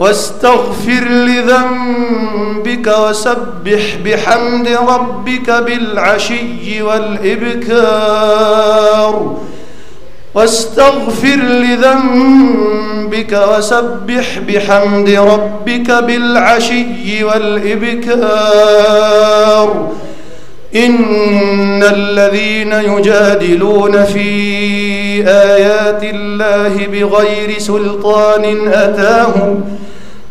واستغفر لذنبك وسبح بحمد ربك بالعشي والإبكار. واستغفر لذنبك وسبح بحمد ربك بالعشي والإبكار. إن الذين يجادلون في آيات الله بغير سلطان أتاهم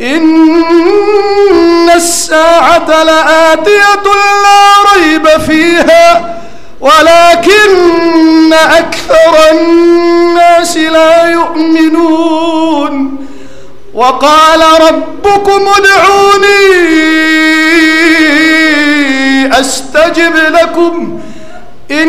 إن الساعة لآتية لا ريب فيها ولكن أكثر الناس لا يؤمنون. وقال ربكم ادعوني أستجب لكم إن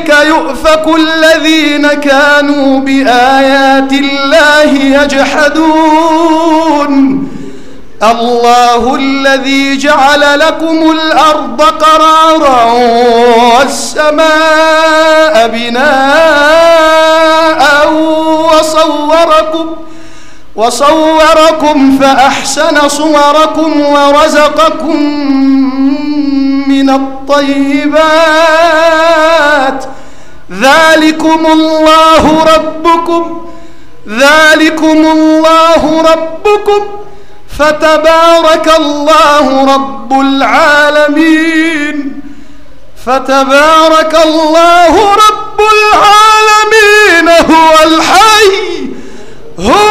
كذلك يؤفك الذين كانوا بآيات الله يجحدون. الله الذي جعل لكم الأرض قرارا والسماء بناء وصوركم وصوركم فأحسن صوركم ورزقكم من الطيبات. ذلكم الله ربكم. ذلكم الله ربكم. فتبارك الله رب العالمين. فتبارك الله رب العالمين. هو الحي. هو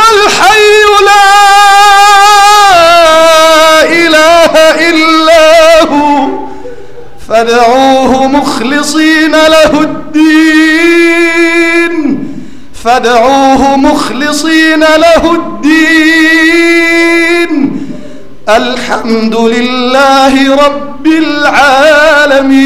فادعوه مخلصين له الدين. الحمد لله رب العالمين.